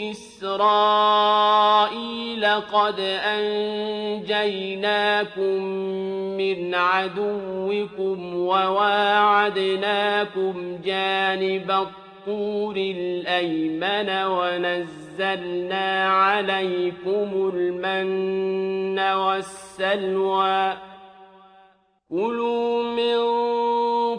إِسْرَائِيلَ قَدْ أَنجَيْنَاكُم مِّنْ عَدُوِّكُمْ وَوَاعَدْنَاكُمْ جَانِبَ الطُّورِ الْأَيْمَنَ وَنَزَّلْنَا عَلَيْكُمُ الْمَنَّ وَالسَّلْوَىٰ كُلُوا مِن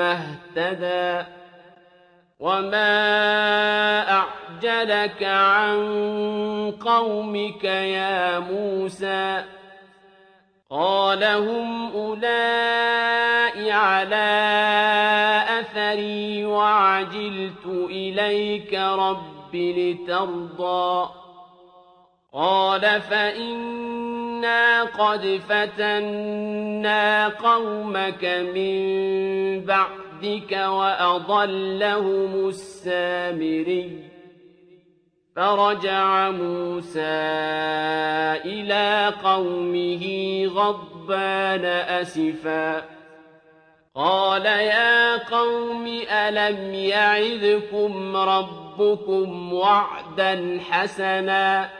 اهْتَدَىٰ وَمَا أَعْجَلَكَ عَن قَوْمِكَ يَا مُوسَىٰ قَالَ هُمْ أُولَاءِ عَلَىٰ أَثَرِي وَعَجِلْتُ إِلَيْكَ رَبِّ لِتَرْضَىٰ قَالَ فَإِنَّا قَدْ فَتَنَّا قَوْمَكَ مِن بَعْدِكَ وَأَضَلَّهُمُ السَّامِرِيُّ فَرَجَعَ مُوسَىٰ إِلَىٰ قَوْمِهِ غَضْبَانَ أَسِفًا قَالَ يَا قَوْمِ أَلَمْ يَعِدْكُمْ رَبُّكُمْ وَعْدًا حَسَنًا ۚ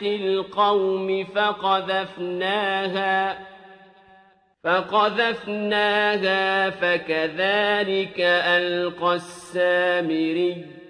زِينَةِ الْقَوْمِ فَقَذَفْنَاهَا فَقَذَفْنَاهَا فَكَذَٰلِكَ أَلْقَى السَّامِرِيُّ